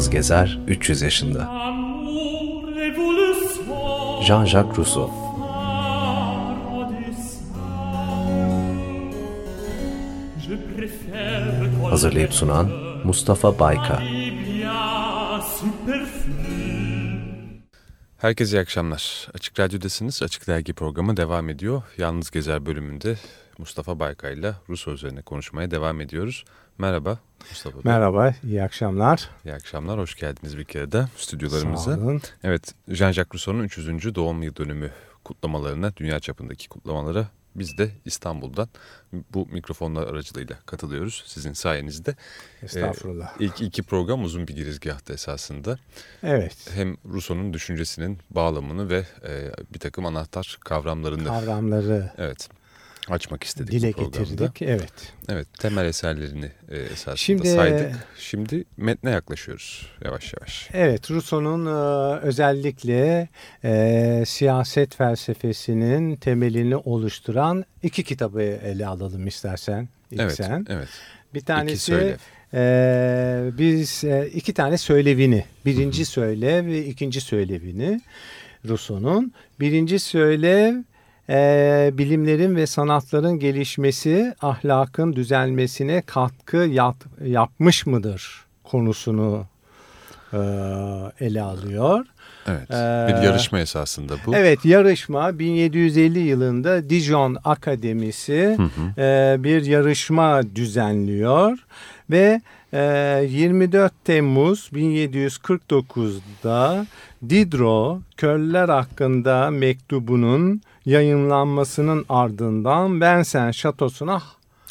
Yalnız Gezer 300 yaşında. Jean-Jacques Rousseau Hazırlayıp sunan Mustafa Bayka Herkese iyi akşamlar. Açık Radyo'dasınız. Açık Dergi programı devam ediyor. Yalnız Gezer bölümünde Mustafa Baykay ile Rus üzerine konuşmaya devam ediyoruz. Merhaba Mustafa Bey. Merhaba, iyi akşamlar. İyi akşamlar, hoş geldiniz bir kere de stüdyolarımıza. Sağ olun. Evet, Jean-Jacques Rousseau'nun 300. doğum yıl dönümü kutlamalarına, dünya çapındaki kutlamalara biz de İstanbul'dan bu mikrofonlar aracılığıyla katılıyoruz sizin sayenizde. Estağfurullah. Ee, ilk iki program uzun bir girizgahta esasında. Evet. Hem Rousseau'nun düşüncesinin bağlamını ve e, bir takım anahtar kavramlarını Kavramları evet açmak istedik dile getirdik. Evet. Evet, temel eserlerini e, esasında Şimdi- saydık. Şimdi metne yaklaşıyoruz yavaş yavaş. Evet, Rousseau'nun e, özellikle e, siyaset felsefesinin temelini oluşturan iki kitabı ele alalım istersen. İlk evet, sen. evet. Bir tanesi e, biz e, iki tane söylevini, birinci söylev ve ikinci söylevini Rousseau'nun. Birinci söylev e, bilimlerin ve sanatların gelişmesi ahlakın düzelmesine katkı yap- yapmış mıdır konusunu e, ele alıyor. Evet. Ee, bir yarışma esasında bu. Evet yarışma 1750 yılında Dijon Akademisi e, bir yarışma düzenliyor ve e, 24 Temmuz 1749'da Diderot köller hakkında mektubunun yayınlanmasının ardından Vincennes şatosuna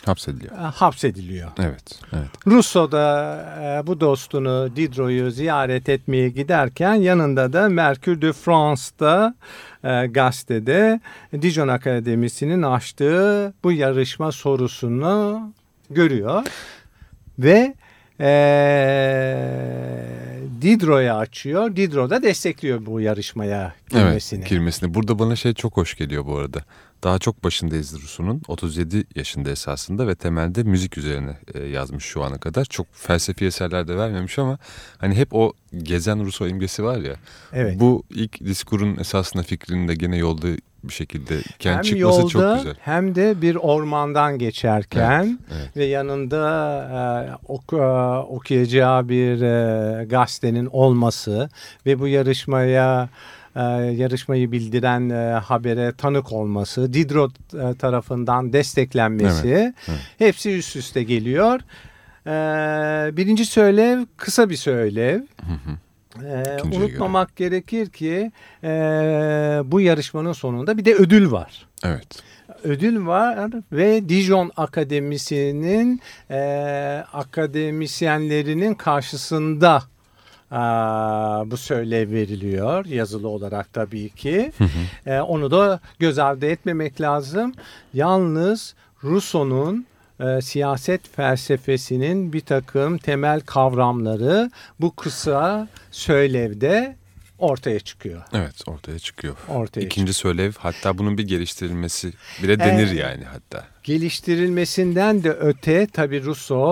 Hapsediliyor. e, hapsediliyor. Evet, evet. Rousseau da e, bu dostunu Diderot'u ziyaret etmeye giderken yanında da Mercure de France'da e, gazetede Dijon Akademisi'nin açtığı bu yarışma sorusunu görüyor ve e, Diderot'a açıyor. Diderot da destekliyor bu yarışmaya girmesini. Evet, girmesini. Burada bana şey çok hoş geliyor bu arada. Daha çok başındayız Rousseau'nun. 37 yaşında esasında ve temelde müzik üzerine e, yazmış şu ana kadar. Çok felsefi eserler de vermemiş ama hani hep o gezen Rousseau imgesi var ya. Evet. Bu ilk diskurun esasında fikrini de gene yolda bir şekilde kendi hem çıkması yolda çok güzel. hem de bir ormandan geçerken Evet, evet. ve yanında e, oku- e, okuyacağı bir e, gazetenin olması ve bu yarışmaya e, yarışmayı bildiren e, habere tanık olması, Diderot e, tarafından desteklenmesi Evet, evet. hepsi üst üste geliyor. E, birinci söylev kısa bir söylev. Ee, İkinciye unutmamak gerekir ki e, bu yarışmanın sonunda bir de ödül var. Evet. Ödül var ve Dijon Akademisi'nin e, akademisyenlerinin karşısında bu söylev veriliyor yazılı olarak tabii ki. E, onu da göz ardı etmemek lazım. Yalnız Rousseau'nun e, siyaset felsefesinin bir takım temel kavramları bu kısa söylevde ortaya çıkıyor. Evet ortaya çıkıyor. Ortaya İkinci söylev hatta bunun bir geliştirilmesi bile denir Evet. yani hatta. Geliştirilmesinden de öte tabii Rousseau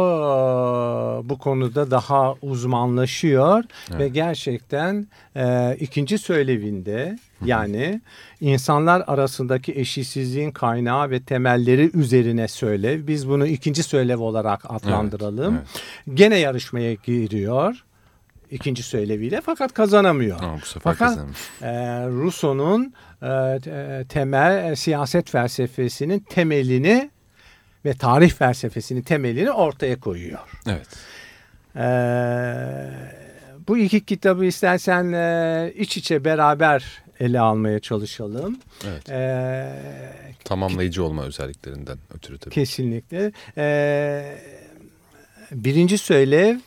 e, bu konuda daha uzmanlaşıyor ve gerçekten e, ikinci söylevinde yani insanlar arasındaki eşitsizliğin kaynağı ve temelleri üzerine söylev. Biz bunu ikinci söylev olarak adlandıralım. evet. Gene yarışmaya giriyor ikinci söyleviyle fakat kazanamıyor. Ama bu sefer Fakat kazanmış. e, Rousseau'nun e, te- temel e, siyaset felsefesinin temelini ve tarih felsefesinin temelini ortaya koyuyor. Evet. E, bu iki kitabı istersen e, iç içe beraber ele almaya çalışalım. Evet. E, Tamamlayıcı olma özelliklerinden ötürü tabii. Kesinlikle. Ee, birinci söylev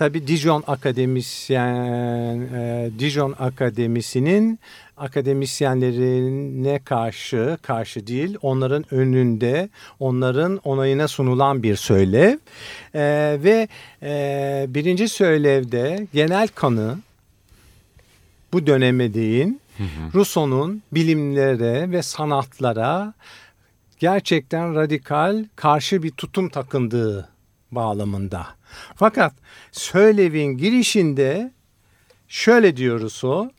tabii Dijon Akademisyen e, Dijon Akademisi'nin akademisyenlerine karşı karşı değil onların önünde onların onayına sunulan bir söylev. Ee, ve e, birinci söylevde genel kanı bu döneme değin Rousseau'nun bilimlere ve sanatlara gerçekten radikal karşı bir tutum takındığı bağlamında. Fakat Söylev'in girişinde şöyle diyoruz o.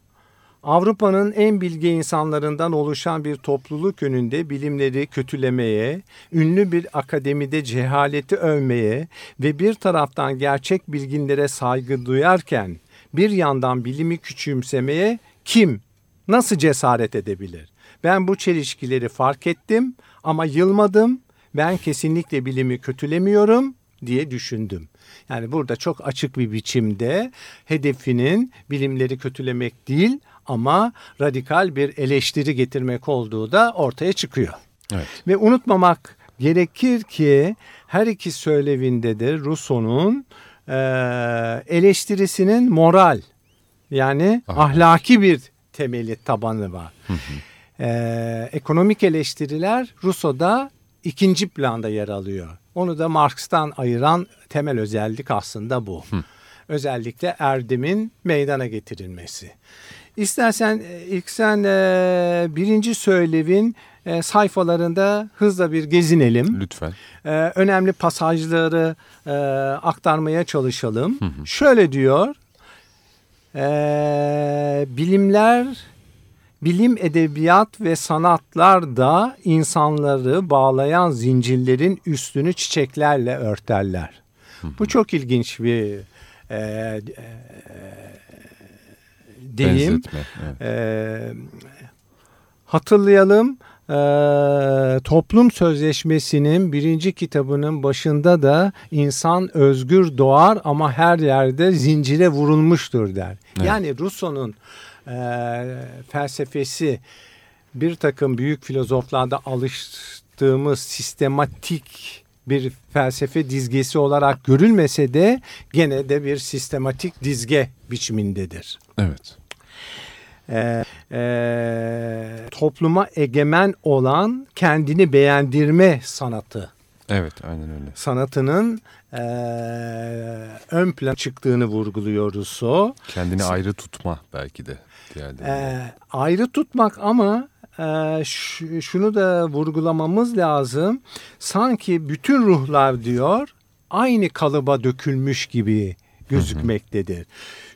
Avrupa'nın en bilge insanlarından oluşan bir topluluk önünde bilimleri kötülemeye, ünlü bir akademide cehaleti övmeye ve bir taraftan gerçek bilginlere saygı duyarken bir yandan bilimi küçümsemeye kim nasıl cesaret edebilir? Ben bu çelişkileri fark ettim ama yılmadım. Ben kesinlikle bilimi kötülemiyorum diye düşündüm. Yani burada çok açık bir biçimde hedefinin bilimleri kötülemek değil ama radikal bir eleştiri getirmek olduğu da ortaya çıkıyor. Evet. Ve unutmamak gerekir ki her iki söylevinde de Rousseau'nun e, eleştirisinin moral yani Ahlak. ahlaki bir temeli tabanı var. E, ekonomik eleştiriler Rousseau'da ikinci planda yer alıyor. Onu da Marx'tan ayıran temel özellik aslında bu. Özellikle erdemin meydana getirilmesi. İstersen e, ilk sen e, birinci söylevin e, sayfalarında hızla bir gezinelim. Lütfen. E, önemli pasajları e, aktarmaya çalışalım. Şöyle diyor. e, bilimler, bilim, edebiyat ve sanatlar da insanları bağlayan zincirlerin üstünü çiçeklerle örterler. Bu çok ilginç bir e, e, deyim. Benzetme. Evet. Ee, hatırlayalım ee, toplum sözleşmesinin birinci kitabının başında da insan özgür doğar ama her yerde zincire vurulmuştur der. Evet. Yani Rousseau'nun e, felsefesi bir takım büyük filozoflarda alıştığımız sistematik bir felsefe dizgesi olarak görülmese de gene de bir sistematik dizge biçimindedir Evet. e, e, topluma egemen olan kendini beğendirme sanatı Evet aynen öyle. sanatının e, ön plan çıktığını vurguluyoruz o. Kendini ayrı tutma belki de E, ayrı tutmak ama e, şunu da vurgulamamız lazım. Sanki bütün ruhlar diyor aynı kalıba dökülmüş gibi gözükmektedir.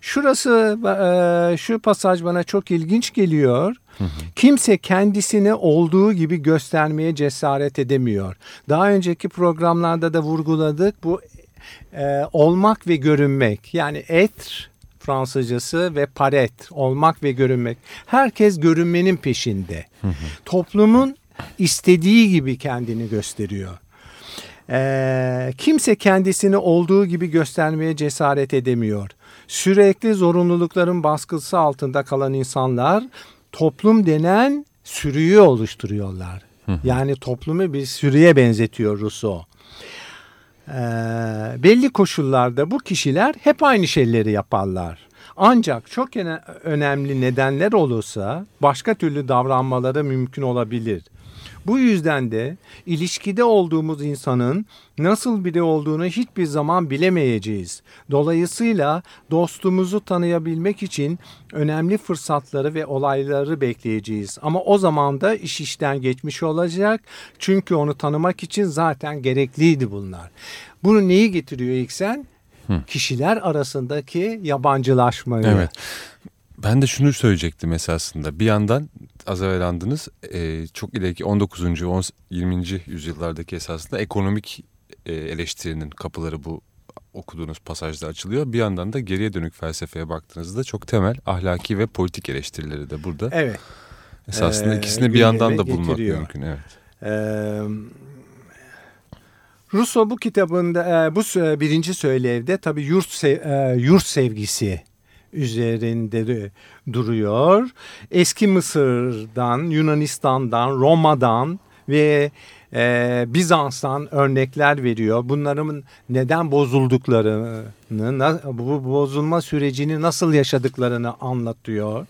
Şurası e, şu pasaj bana çok ilginç geliyor. Kimse kendisini olduğu gibi göstermeye cesaret edemiyor. Daha önceki programlarda da vurguladık bu e, olmak ve görünmek. Yani être Fransızcası ve paret olmak ve görünmek. Herkes görünmenin peşinde. Toplumun istediği gibi kendini gösteriyor. Ee, kimse kendisini olduğu gibi göstermeye cesaret edemiyor. Sürekli zorunlulukların baskısı altında kalan insanlar toplum denen sürüyü oluşturuyorlar. Yani toplumu bir sürüye benzetiyor Rousseau. Ee, belli koşullarda bu kişiler hep aynı şeyleri yaparlar. Ancak çok önemli nedenler olursa başka türlü davranmaları mümkün olabilir. Bu yüzden de ilişkide olduğumuz insanın nasıl biri olduğunu hiçbir zaman bilemeyeceğiz. Dolayısıyla dostumuzu tanıyabilmek için önemli fırsatları ve olayları bekleyeceğiz. Ama o zaman da iş işten geçmiş olacak. Çünkü onu tanımak için zaten gerekliydi bunlar. Bunu neyi getiriyor ilk sen? Kişiler arasındaki yabancılaşmayı. Evet. Ben de şunu söyleyecektim esasında. Bir yandan az evvel andınız e, çok ileriki 19. 10, 20. yüzyıllardaki esasında ekonomik e, eleştirinin kapıları bu okuduğunuz pasajda açılıyor. Bir yandan da geriye dönük felsefeye baktığınızda çok temel ahlaki ve politik eleştirileri de burada. Evet. Esasında Ee, ikisini bir yandan da bulmak getiriyor. mümkün. Evet. Ee, Rousseau bu kitabında e, bu sö- birinci söylevde tabii yurt sev- e, yurt sevgisi üzerinde de duruyor. Eski Mısır'dan, Yunanistan'dan, Roma'dan ve e, Bizans'tan örnekler veriyor. Bunların neden bozulduklarını, bu bozulma sürecini nasıl yaşadıklarını anlatıyor.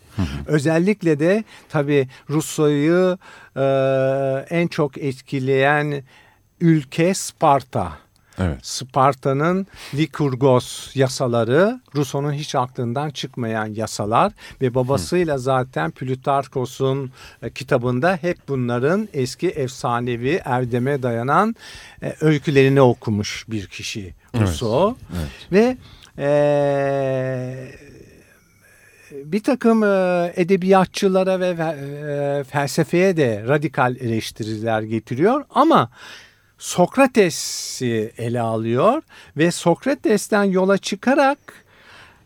Özellikle de tabii Rusya'yı e, en çok etkileyen ülke Sparta. Evet. Sparta'nın Likurgos yasaları Rousseau'nun hiç aklından çıkmayan yasalar ve babasıyla zaten Plütarkos'un e, kitabında hep bunların eski efsanevi erdeme dayanan e, öykülerini okumuş bir kişi Rousseau Evet. ve e, bir takım e, edebiyatçılara ve e, felsefeye de radikal eleştiriler getiriyor ama Sokrates'i ele alıyor ve Sokrates'ten yola çıkarak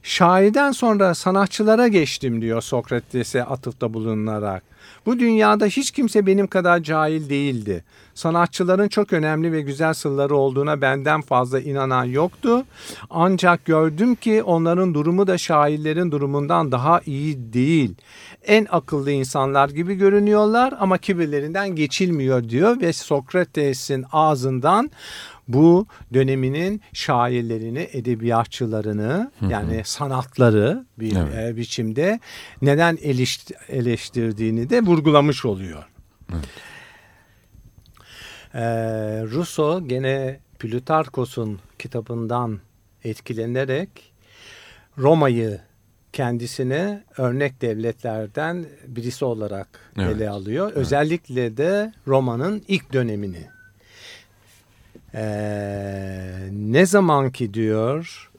şairden sonra sanatçılara geçtim diyor Sokrates'e atıfta bulunarak. Bu dünyada hiç kimse benim kadar cahil değildi. Sanatçıların çok önemli ve güzel sırları olduğuna benden fazla inanan yoktu. Ancak gördüm ki onların durumu da şairlerin durumundan daha iyi değil. En akıllı insanlar gibi görünüyorlar ama kibirlerinden geçilmiyor diyor ve Sokrates'in ağzından bu döneminin şairlerini, edebiyatçılarını yani sanatları bir Evet. e, biçimde neden eleşt- eleştirdiğini de vurgulamış oluyor. Ee, Rousseau gene Plütarkos'un kitabından etkilenerek Roma'yı kendisine örnek devletlerden birisi olarak Evet. ele alıyor. Özellikle de Roma'nın ilk dönemini. Ee, ne zaman ki diyor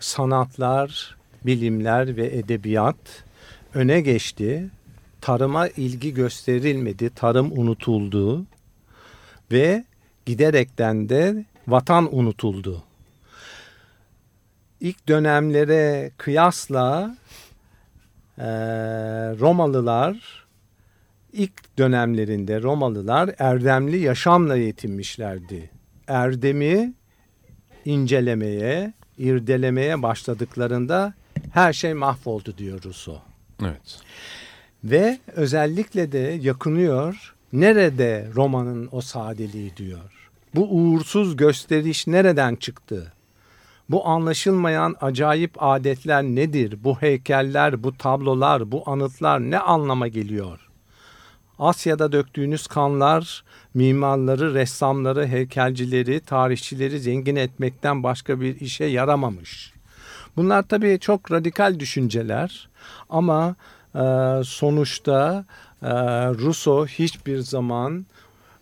sanatlar, bilimler ve edebiyat öne geçti, tarıma ilgi gösterilmedi, tarım unutuldu ve giderekten de vatan unutuldu. İlk dönemlere kıyasla eee, Romalılar ilk dönemlerinde Romalılar erdemli yaşamla yetinmişlerdi. Erdemi incelemeye, irdelemeye başladıklarında her şey mahvoldu diyor Rousseau. Evet. Ve özellikle de yakınıyor. Nerede Roma'nın o sadeliği diyor. Bu uğursuz gösteriş nereden çıktı? Bu anlaşılmayan acayip adetler nedir? Bu heykeller, bu tablolar, bu anıtlar ne anlama geliyor? Asya'da döktüğünüz kanlar mimarları, ressamları, heykelcileri, tarihçileri zengin etmekten başka bir işe yaramamış. Bunlar tabii çok radikal düşünceler ama sonuçta e, Rousseau hiçbir zaman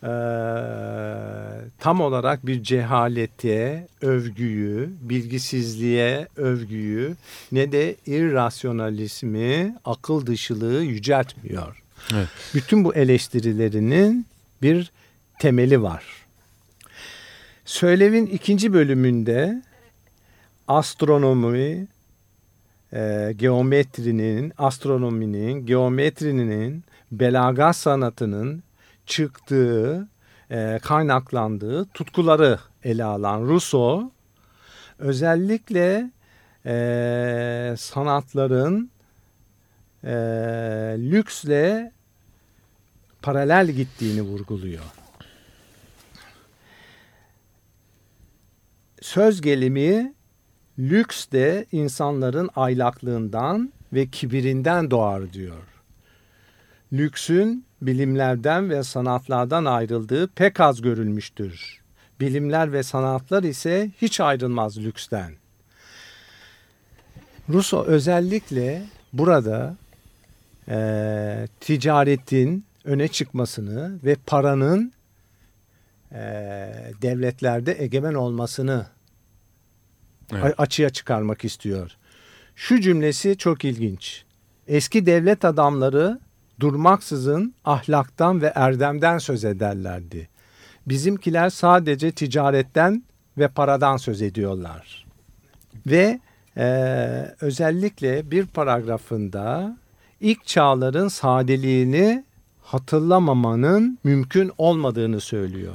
e, tam olarak bir cehalete, övgüyü, bilgisizliğe, övgüyü ne de irrasyonalizmi, akıl dışılığı yüceltmiyor. Evet. Bütün bu eleştirilerinin bir temeli var. Söylevin ikinci bölümünde astronomi, e, geometrinin, astronominin, geometrinin, belagat sanatının çıktığı, e, kaynaklandığı tutkuları ele alan Rousseau, özellikle e, sanatların e, lüksle paralel gittiğini vurguluyor. Söz gelimi lüks de insanların aylaklığından ve kibirinden doğar diyor. Lüksün bilimlerden ve sanatlardan ayrıldığı pek az görülmüştür. Bilimler ve sanatlar ise hiç ayrılmaz lüksten. Rousseau özellikle burada e, ticaretin öne çıkmasını ve paranın e, devletlerde egemen olmasını Evet. açığa çıkarmak istiyor. Şu cümlesi çok ilginç. Eski devlet adamları durmaksızın ahlaktan ve erdemden söz ederlerdi. Bizimkiler sadece ticaretten ve paradan söz ediyorlar. Ve e, özellikle bir paragrafında ilk çağların sadeliğini hatırlamamanın mümkün olmadığını söylüyor.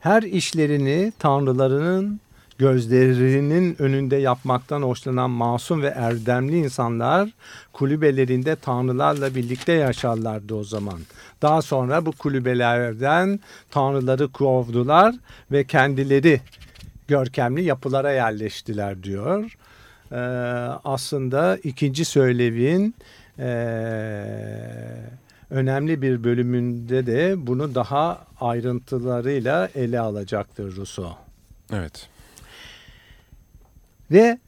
Her işlerini tanrılarının gözlerinin önünde yapmaktan hoşlanan masum ve erdemli insanlar kulübelerinde tanrılarla birlikte yaşarlardı o zaman. Daha sonra bu kulübelerden tanrıları kovdular ve kendileri görkemli yapılara yerleştiler diyor. Ee, aslında ikinci söylevin ee, önemli bir bölümünde de bunu daha ayrıntılarıyla ele alacaktır Rousseau. Evet. Ve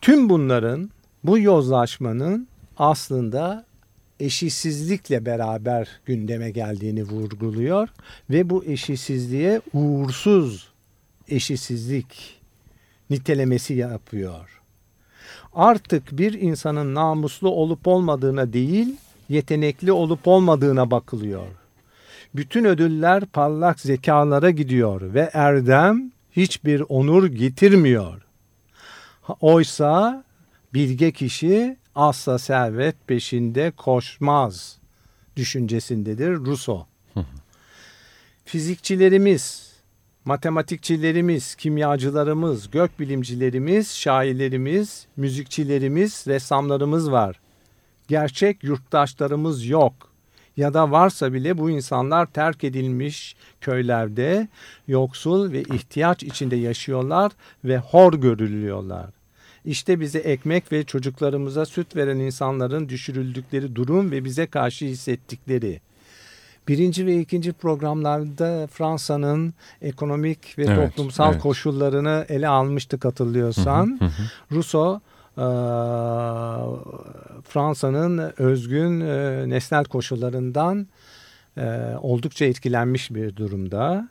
tüm bunların bu yozlaşmanın aslında eşitsizlikle beraber gündeme geldiğini vurguluyor ve bu eşitsizliğe uğursuz eşitsizlik nitelemesi yapıyor. Artık bir insanın namuslu olup olmadığına değil, yetenekli olup olmadığına bakılıyor. Bütün ödüller parlak zekalara gidiyor ve erdem hiçbir onur getirmiyor. Oysa bilge kişi asla servet peşinde koşmaz düşüncesindedir Rousseau. Fizikçilerimiz, matematikçilerimiz, kimyacılarımız, gökbilimcilerimiz, şairlerimiz, müzikçilerimiz, ressamlarımız var. Gerçek yurttaşlarımız yok. Ya da varsa bile bu insanlar terk edilmiş köylerde yoksul ve ihtiyaç içinde yaşıyorlar ve hor görülüyorlar. İşte bize ekmek ve çocuklarımıza süt veren insanların düşürüldükleri durum ve bize karşı hissettikleri. Birinci ve ikinci programlarda Fransa'nın ekonomik ve Evet, toplumsal evet. koşullarını ele almıştık hatırlıyorsan. Hı hı. Rousseau Fransa'nın özgün e, nesnel koşullarından e, oldukça etkilenmiş bir durumda.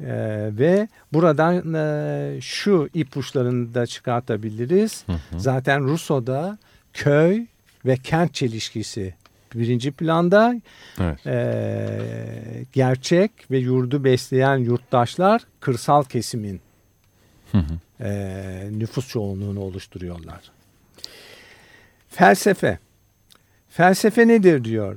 E, ve buradan e, şu ipuçlarını da çıkartabiliriz. Hı hı. Zaten Rousseau'da köy ve kent çelişkisi birinci planda Evet. e, gerçek ve yurdu besleyen yurttaşlar kırsal kesimin Hı hı. E, nüfus çoğunluğunu oluşturuyorlar. Felsefe. Felsefe nedir diyor.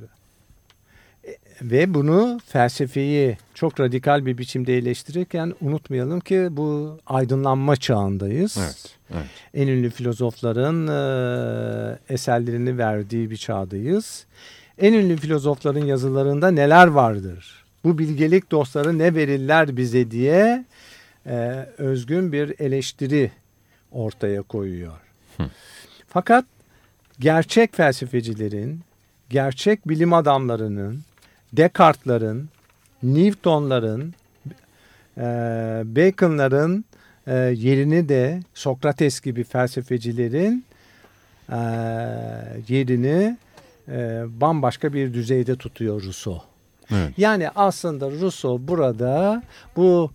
E, Ve bunu felsefeyi çok radikal bir biçimde eleştirirken unutmayalım ki bu aydınlanma çağındayız. Evet. Evet. En ünlü filozofların e, eserlerini verdiği bir çağdayız. En ünlü filozofların yazılarında neler vardır? Bu bilgelik dostları ne verirler bize diye e, özgün bir eleştiri ortaya koyuyor. Fakat gerçek felsefecilerin, gerçek bilim adamlarının, Descartes'ların, Newton'ların, e, Bacon'ların e, yerini de Sokrates gibi felsefecilerin e, yerini e, bambaşka bir düzeyde tutuyor Rousseau. Evet. Yani aslında Rousseau burada bu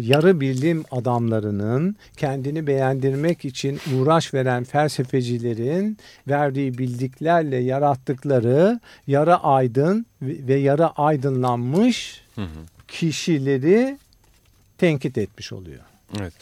yarı bilim adamlarının kendini beğendirmek için uğraş veren felsefecilerin verdiği bildiklerle yarattıkları yarı aydın ve yarı aydınlanmış Hı hı. kişileri tenkit etmiş oluyor. Evet.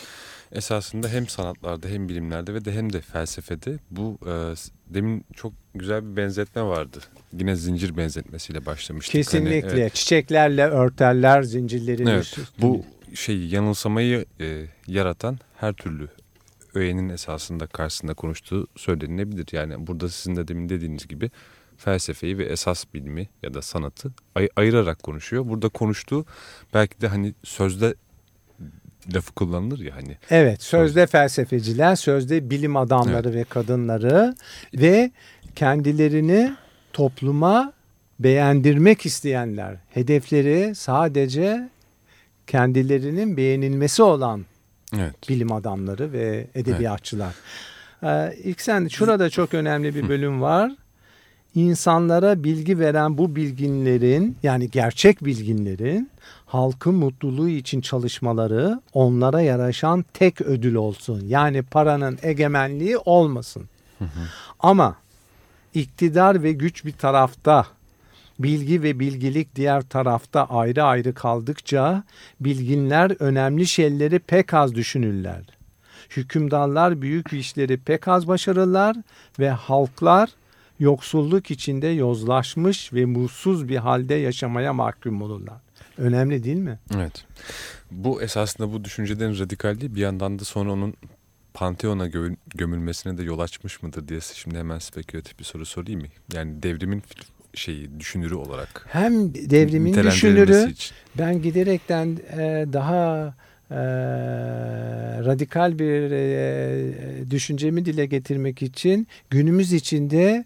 Esasında hem sanatlarda hem bilimlerde ve de hem de felsefede bu e, demin çok güzel bir benzetme vardı. Yine zincir benzetmesiyle başlamıştık. Hani, Kesinlikle. evet, Çiçeklerle örterler zincirlerin Evet, bu şey yanılsamayı e, yaratan her türlü öğenin esasında karşısında konuştuğu söylenilebilir. Yani burada sizin de demin dediğiniz gibi felsefeyi ve esas bilimi ya da sanatı ay- ayırarak konuşuyor. Burada konuştuğu belki de hani sözde lafı kullanılır ya hani Evet, sözde felsefeciler, sözde bilim adamları ve kadınları ve kendilerini topluma beğendirmek isteyenler. Hedefleri sadece kendilerinin beğenilmesi olan evet bilim adamları ve edebiyatçılar. Ee, ilk sen şurada çok önemli bir bölüm var. İnsanlara bilgi veren bu bilginlerin yani gerçek bilginlerin halkın mutluluğu için çalışmaları onlara yaraşan tek ödül olsun. Yani paranın egemenliği olmasın. Ama iktidar ve güç bir tarafta, bilgi ve bilgilik diğer tarafta ayrı ayrı kaldıkça bilginler önemli şeyleri pek az düşünürler. Hükümdarlar büyük işleri pek az başarırlar ve halklar yoksulluk içinde yozlaşmış ve mutsuz bir halde yaşamaya mahkum olurlar. Önemli değil mi? evet. Bu esasında bu düşüncelerin radikalliği bir yandan da sonra onun Pantheon'a gö- gömülmesine de yol açmış mıdır diye şimdi hemen spekülatif bir soru sorayım mı? Yani devrimin şeyi düşünürü olarak Hem devrimin düşünürü için. ben giderekten e, daha e, radikal bir e, düşüncemi dile getirmek için günümüz içinde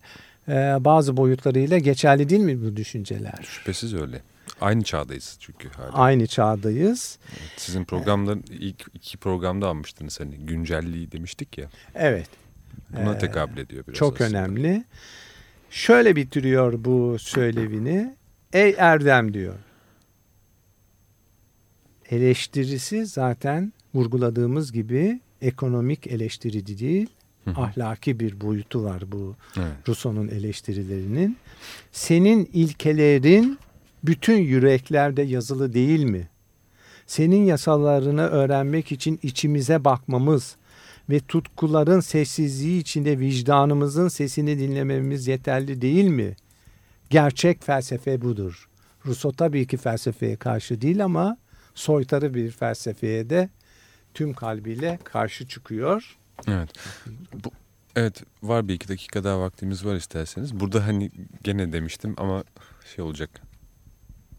e, bazı boyutlarıyla geçerli değil mi bu düşünceler? Şüphesiz öyle. Aynı çağdayız çünkü hala. Aynı çağdayız. Sizin programların ilk iki programda almıştınız hani güncelliği demiştik ya. Evet. Buna tekabül ediyor biraz Çok aslında. önemli. Şöyle bitiriyor bu söylevini. Ey Erdem diyor. Eleştirisi zaten vurguladığımız gibi ekonomik eleştiri değil, Hı ahlaki bir boyutu var bu Evet. Rousseau'nun eleştirilerinin. Senin ilkelerin bütün yüreklerde yazılı değil mi? Senin yasalarını öğrenmek için içimize bakmamız ve tutkuların sessizliği içinde vicdanımızın sesini dinlememiz yeterli değil mi? Gerçek felsefe budur. Rousseau tabii ki felsefeye karşı değil ama soytarı bir felsefeye de tüm kalbiyle karşı çıkıyor. Evet. Bu, evet var bir iki dakika daha vaktimiz var isterseniz. Burada hani gene demiştim ama şey olacak.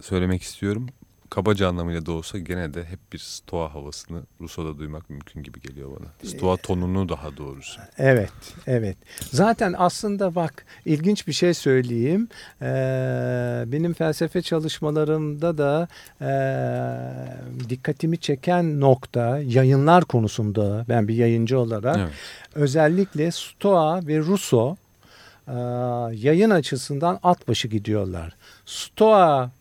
Söylemek istiyorum. Kabaca anlamıyla da olsa gene de hep bir stoa havasını Rousseau'da duymak mümkün gibi geliyor bana. Stoa tonunu daha doğrusu. Evet, evet. Zaten aslında bak ilginç bir şey söyleyeyim. Ee, benim felsefe çalışmalarımda da ee, dikkatimi çeken nokta yayınlar konusunda ben bir yayıncı olarak Evet. özellikle Stoa ve Rousseau ee, yayın açısından at başı gidiyorlar. Stoa e,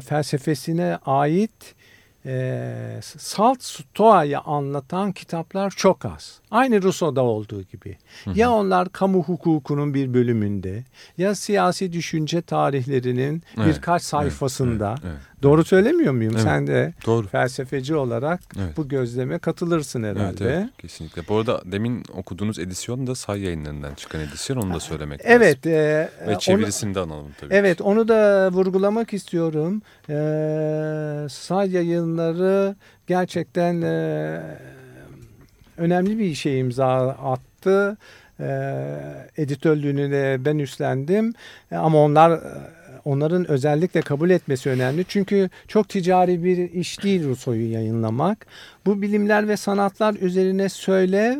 felsefesine ait e, salt stoa'yı anlatan kitaplar çok az. Aynı Rousseau'da olduğu gibi. Ya onlar kamu hukukunun bir bölümünde ya siyasi düşünce tarihlerinin Evet, birkaç sayfasında. Evet, evet. Doğru söylemiyor muyum? Evet. Sen de Doğru. felsefeci olarak Evet. bu gözleme katılırsın herhalde. Evet, evet, kesinlikle. Bu arada demin okuduğunuz edisyon da say yayınlarından çıkan edisyon onu da söylemek Evet. lazım. e, Ve onu- çevirisini de analım tabii. Evet onu da vurgulamak istiyorum. Ee, say yayınları gerçekten e, önemli bir işe imza attı. Ee, editörlüğünü de ben üstlendim. E, ama onlar onların özellikle kabul etmesi önemli. Çünkü çok ticari bir iş değil Rousseau'yu yayınlamak. Bu bilimler ve sanatlar üzerine söylev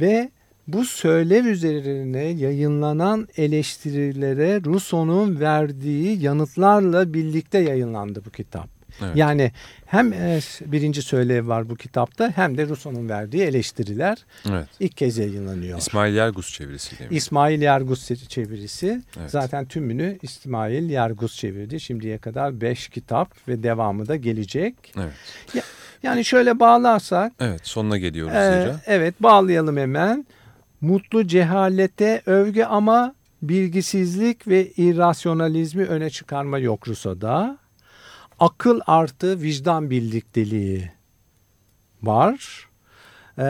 ve bu söylev üzerine yayınlanan eleştirilere Rousseau'nun verdiği yanıtlarla birlikte yayınlandı bu kitap. Evet. Yani hem e, birinci söylev var bu kitapta hem de Rousseau'nun verdiği eleştiriler Evet. ilk kez yayınlanıyor. İsmail Yergus çevirisiyle mi? İsmail Yargus çevirisi. Evet. Zaten tümünü İsmail Yargus çevirdi. Şimdiye kadar 5 kitap ve devamı da gelecek. Evet. Yani şöyle bağlarsak Evet sonuna geliyoruz zira. evet bağlayalım hemen. Mutlu cehalete övgü ama bilgisizlik ve irrasyonalizmi öne çıkarma yok Rousseau'da. Akıl artı vicdan birlikteliği var. Ee,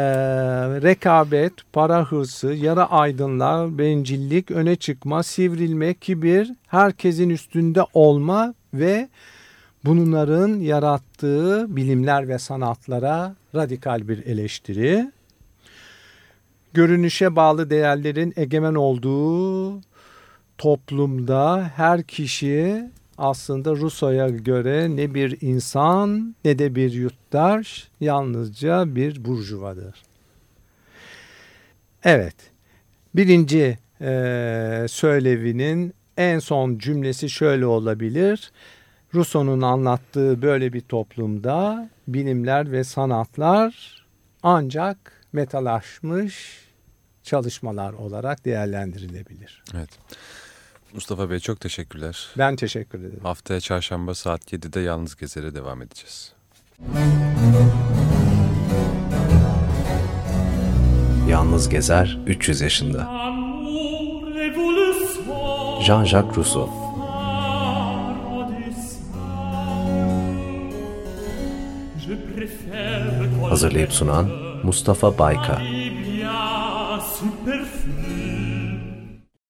rekabet, para hırsı, yara aydınlar, bencillik, öne çıkma, sivrilme, kibir, herkesin üstünde olma ve bunların yarattığı bilimler ve sanatlara radikal bir eleştiri. Görünüşe bağlı değerlerin egemen olduğu toplumda her kişi aslında Rousseau'ya göre ne bir insan ne de bir yurttaş yalnızca bir burjuvadır. Evet birinci eee, söylevinin en son cümlesi şöyle olabilir. Rousseau'nun anlattığı böyle bir toplumda bilimler ve sanatlar ancak metalaşmış çalışmalar olarak değerlendirilebilir. Evet. Mustafa Bey çok teşekkürler. Ben teşekkür ederim. Haftaya çarşamba saat 7'de Yalnız Gezer'e devam edeceğiz. Yalnız Gezer 300 yaşında. Jean-Jacques Rousseau. Hazırlayıp sunan Mustafa Bayka.